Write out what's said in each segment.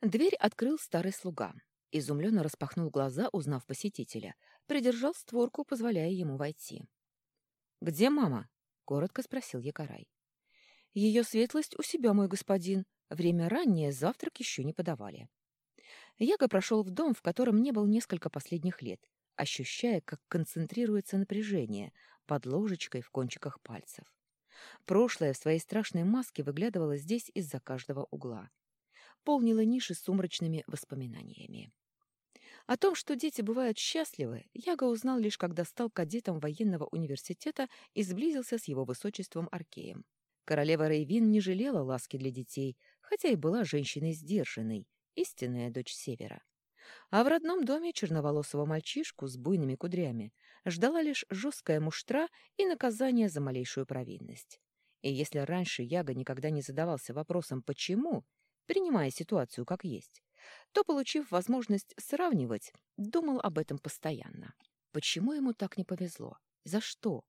Дверь открыл старый слуга. Изумленно распахнул глаза, узнав посетителя. Придержал створку, позволяя ему войти. «Где мама?» — коротко спросил Якорай. «Ее светлость у себя, мой господин. Время раннее, завтрак еще не подавали». Яго прошел в дом, в котором не был несколько последних лет, ощущая, как концентрируется напряжение под ложечкой в кончиках пальцев. Прошлое в своей страшной маске выглядывало здесь из-за каждого угла. Полнило ниши сумрачными воспоминаниями. О том, что дети бывают счастливы, Яго узнал лишь когда стал кадетом военного университета и сблизился с его высочеством Аркеем. Королева Рейвин не жалела ласки для детей, хотя и была женщиной сдержанной, истинная дочь Севера. А в родном доме черноволосого мальчишку с буйными кудрями ждала лишь жесткая муштра и наказание за малейшую провинность. И если раньше Яга никогда не задавался вопросом «почему?», принимая ситуацию как есть, то, получив возможность сравнивать, думал об этом постоянно. Почему ему так не повезло? За что?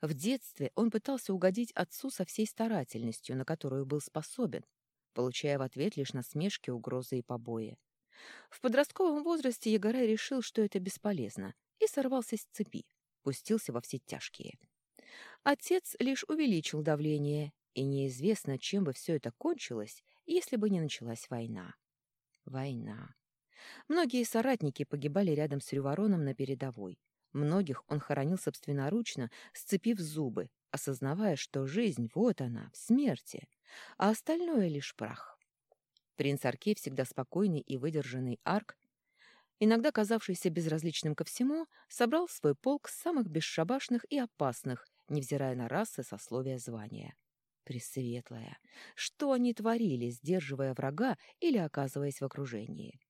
В детстве он пытался угодить отцу со всей старательностью, на которую был способен, получая в ответ лишь насмешки, угрозы и побои. В подростковом возрасте Егорай решил, что это бесполезно, и сорвался с цепи, пустился во все тяжкие. Отец лишь увеличил давление, и неизвестно, чем бы все это кончилось, если бы не началась война. Война. Многие соратники погибали рядом с Рювороном на передовой. Многих он хоронил собственноручно, сцепив зубы, осознавая, что жизнь, вот она, в смерти, а остальное лишь прах. Принц Аркей, всегда спокойный и выдержанный Арк, иногда казавшийся безразличным ко всему, собрал свой полк самых бесшабашных и опасных, невзирая на расы, сословия, звания. Пресветлая! Что они творили, сдерживая врага или оказываясь в окружении?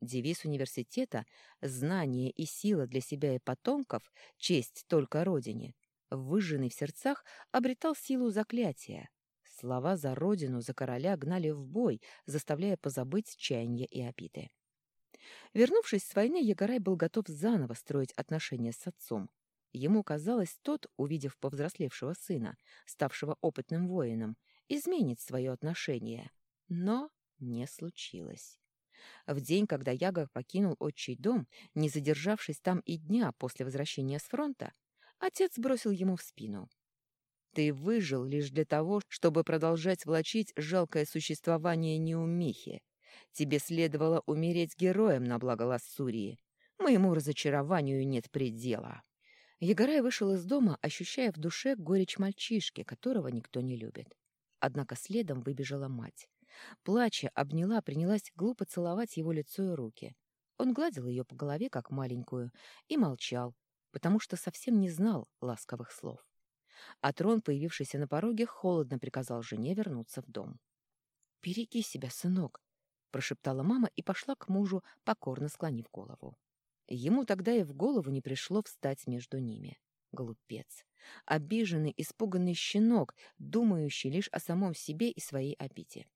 Девиз университета «Знание и сила для себя и потомков, честь только Родине», выжженный в сердцах, обретал силу заклятия. Слова за родину, за короля гнали в бой, заставляя позабыть чаяния и обиды. Вернувшись с войны, Егорай был готов заново строить отношения с отцом, Ему казалось, тот, увидев повзрослевшего сына, ставшего опытным воином, изменит свое отношение. Но не случилось. В день, когда Яга покинул отчий дом, не задержавшись там и дня после возвращения с фронта, отец бросил ему в спину. «Ты выжил лишь для того, чтобы продолжать влачить жалкое существование неумехи. Тебе следовало умереть героем на благо Лассурии. Моему разочарованию нет предела». Егорай вышел из дома, ощущая в душе горечь мальчишки, которого никто не любит. Однако следом выбежала мать. Плача, обняла, принялась глупо целовать его лицо и руки. Он гладил ее по голове, как маленькую, и молчал, потому что совсем не знал ласковых слов. А трон, появившийся на пороге, холодно приказал жене вернуться в дом. «Береги себя, сынок», — прошептала мама и пошла к мужу, покорно склонив голову. Ему тогда и в голову не пришло встать между ними. Глупец. Обиженный, испуганный щенок, думающий лишь о самом себе и своей обиде.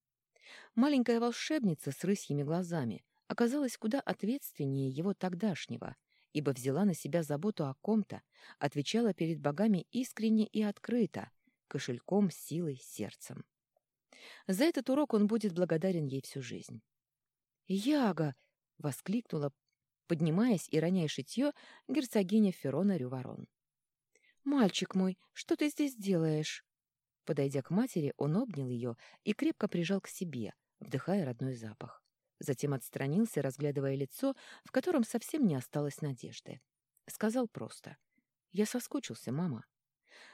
Маленькая волшебница с рысьими глазами оказалась куда ответственнее его тогдашнего, ибо взяла на себя заботу о ком-то, отвечала перед богами искренне и открыто, кошельком, силой, сердцем. За этот урок он будет благодарен ей всю жизнь. «Яга!» — воскликнула, поднимаясь и роняя шитье, герцогиня Ферона Рюворон. «Мальчик мой, что ты здесь делаешь?» Подойдя к матери, он обнял ее и крепко прижал к себе, вдыхая родной запах. Затем отстранился, разглядывая лицо, в котором совсем не осталось надежды. Сказал просто. «Я соскучился, мама».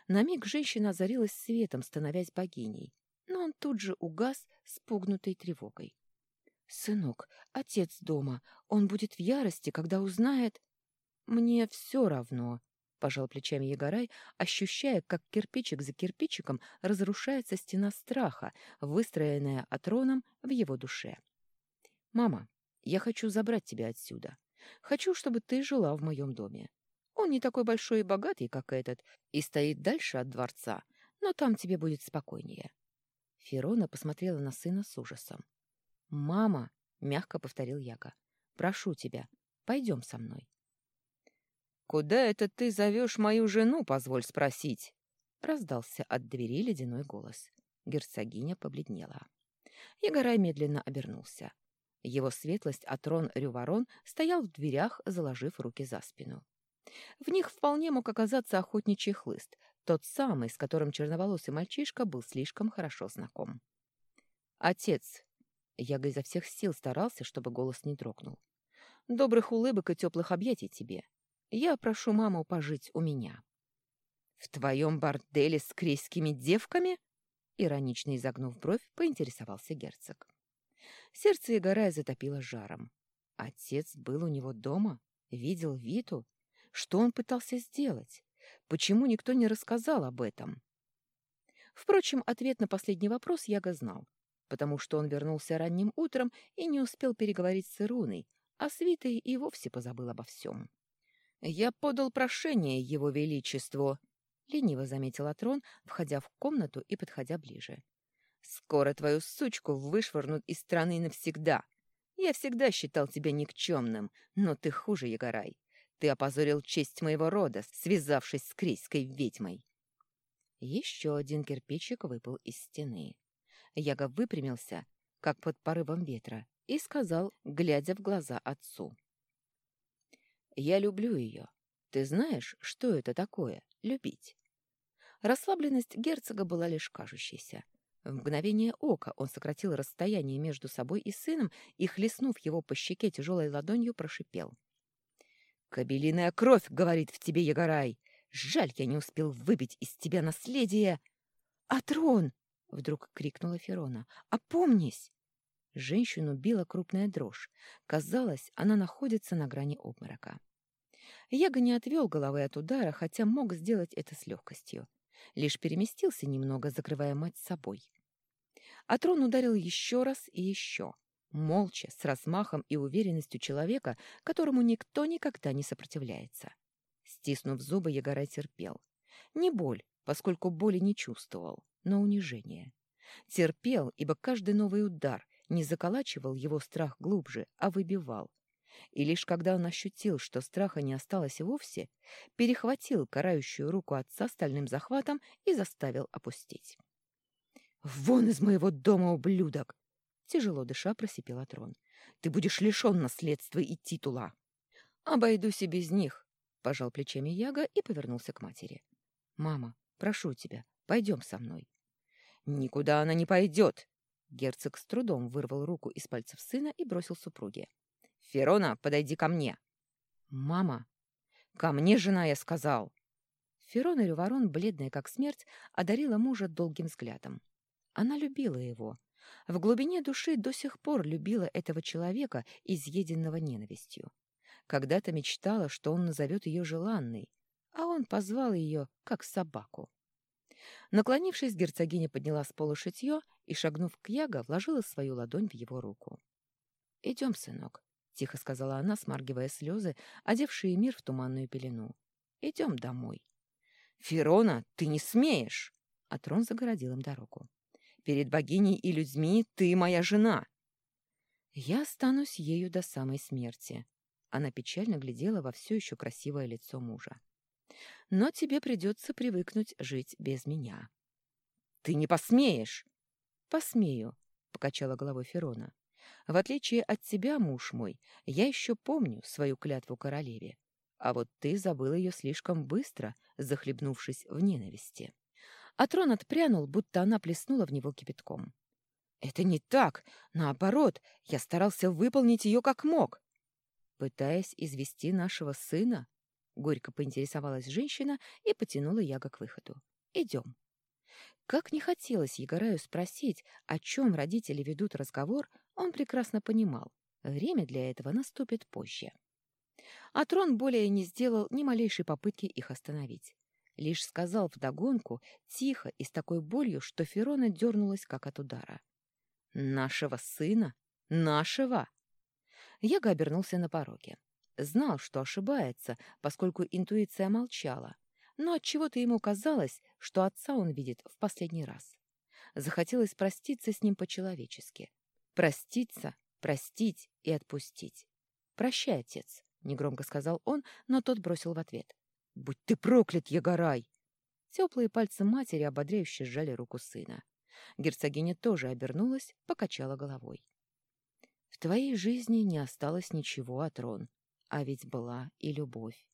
На миг женщина озарилась светом, становясь богиней, но он тут же угас, спугнутой тревогой. «Сынок, отец дома. Он будет в ярости, когда узнает...» «Мне все равно», — пожал плечами Егорай, ощущая, как кирпичик за кирпичиком разрушается стена страха, выстроенная Атроном в его душе. «Мама, я хочу забрать тебя отсюда. Хочу, чтобы ты жила в моем доме. Он не такой большой и богатый, как этот, и стоит дальше от дворца, но там тебе будет спокойнее». Ферона посмотрела на сына с ужасом. «Мама!» — мягко повторил Яга. «Прошу тебя, пойдем со мной». «Куда это ты зовешь мою жену, позволь спросить?» — раздался от двери ледяной голос. Герцогиня побледнела. Егорай медленно обернулся. Его светлость Атрон Рюворон стоял в дверях, заложив руки за спину. В них вполне мог оказаться охотничий хлыст, тот самый, с которым черноволосый мальчишка был слишком хорошо знаком. «Отец!» Яга изо всех сил старался, чтобы голос не дрогнул. «Добрых улыбок и теплых объятий тебе. Я прошу маму пожить у меня». «В твоем борделе с крейскими девками?» Иронично изогнув бровь, поинтересовался герцог. Сердце Игорая затопило жаром. Отец был у него дома, видел Виту. Что он пытался сделать? Почему никто не рассказал об этом? Впрочем, ответ на последний вопрос Яга знал, потому что он вернулся ранним утром и не успел переговорить с Ируной, а с Витой и вовсе позабыл обо всем. «Я подал прошение Его Величеству», — лениво заметил Атрон, входя в комнату и подходя ближе. «Скоро твою сучку вышвырнут из страны навсегда. Я всегда считал тебя никчемным, но ты хуже, Егорай. Ты опозорил честь моего рода, связавшись с крейской ведьмой». Еще один кирпичик выпал из стены. Яга выпрямился, как под порывом ветра, и сказал, глядя в глаза отцу. «Я люблю ее. Ты знаешь, что это такое — любить?» Расслабленность герцога была лишь кажущейся. В мгновение ока он сократил расстояние между собой и сыном и, хлестнув его по щеке тяжелой ладонью, прошипел. «Кобелиная кровь, — говорит в тебе Ягорай! Жаль, я не успел выбить из тебя наследие!» «Атрон!» — вдруг крикнула Ферона. «Опомнись!» Женщину била крупная дрожь. Казалось, она находится на грани обморока. Яга не отвел головы от удара, хотя мог сделать это с легкостью. Лишь переместился немного, закрывая мать собой. А трон ударил еще раз и еще. Молча, с размахом и уверенностью человека, которому никто никогда не сопротивляется. Стиснув зубы, Ягорай терпел. Не боль, поскольку боли не чувствовал, но унижение. Терпел, ибо каждый новый удар не заколачивал его страх глубже, а выбивал. И лишь когда он ощутил, что страха не осталось вовсе, перехватил карающую руку отца стальным захватом и заставил опустить. «Вон из моего дома, ублюдок!» Тяжело дыша просипел трон. «Ты будешь лишен наследства и титула!» «Обойдусь и без них!» — пожал плечами Яга и повернулся к матери. «Мама, прошу тебя, пойдем со мной». «Никуда она не пойдет!» Герцог с трудом вырвал руку из пальцев сына и бросил супруге. «Ферона, подойди ко мне!» «Мама!» «Ко мне, жена, я сказал!» Ферона Рюворон, бледная как смерть, одарила мужа долгим взглядом. Она любила его. В глубине души до сих пор любила этого человека, изъеденного ненавистью. Когда-то мечтала, что он назовет ее желанной, а он позвал ее, как собаку. Наклонившись, герцогиня подняла с пола шитье и, шагнув к Яго, вложила свою ладонь в его руку. «Идем, сынок», — тихо сказала она, смаргивая слезы, одевшие мир в туманную пелену. «Идем домой». «Ферона, ты не смеешь!» А загородил им дорогу. «Перед богиней и людьми ты моя жена!» «Я останусь ею до самой смерти», она печально глядела во все еще красивое лицо мужа. «Но тебе придется привыкнуть жить без меня». «Ты не посмеешь!» «Посмею», — покачала головой Ферона. «В отличие от тебя, муж мой, я еще помню свою клятву королеве, а вот ты забыл ее слишком быстро, захлебнувшись в ненависти». А трон отпрянул, будто она плеснула в него кипятком. «Это не так. Наоборот, я старался выполнить ее как мог пытаясь извести нашего сына?» Горько поинтересовалась женщина и потянула Яга к выходу. «Идем». Как не хотелось Егораю спросить, о чем родители ведут разговор, он прекрасно понимал. Время для этого наступит позже. А трон более не сделал ни малейшей попытки их остановить. Лишь сказал вдогонку, тихо и с такой болью, что Ферона дернулась, как от удара. «Нашего сына? Нашего!» Яга обернулся на пороге. Знал, что ошибается, поскольку интуиция молчала, но отчего-то ему казалось, что отца он видит в последний раз. Захотелось проститься с ним по-человечески. Проститься, простить и отпустить. «Прощай, отец», — негромко сказал он, но тот бросил в ответ. «Будь ты проклят, Егорай!» Теплые пальцы матери ободряюще сжали руку сына. Герцогиня тоже обернулась, покачала головой. твоей жизни не осталось ничего, Атрон, а ведь была и любовь.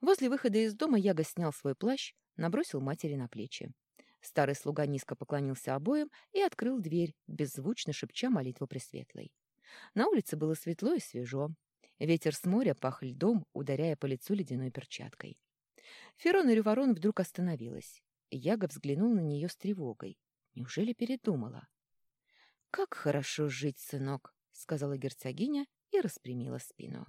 Возле выхода из дома Яга снял свой плащ, набросил матери на плечи. Старый слуга низко поклонился обоим и открыл дверь, беззвучно шепча молитву Пресветлой. На улице было светло и свежо. Ветер с моря пах льдом, ударяя по лицу ледяной перчаткой. Ферон и Рюворон вдруг остановилась. Яга взглянул на нее с тревогой. Неужели передумала? «Как хорошо жить, сынок!» — сказала герцогиня и распрямила спину.